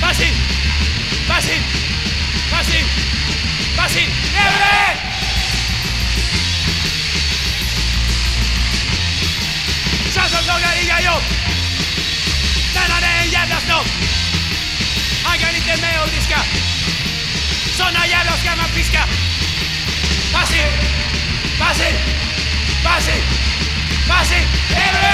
Paffi! Pasi! Pasi! Pasi! Never Evre! Chanson lagar inga jobb! Tränaren är en jävla snopp! Han kan inte med och diska! Såna jävlar ska man piska! Pasi! Pasi! Pasi! Pasi! Evre!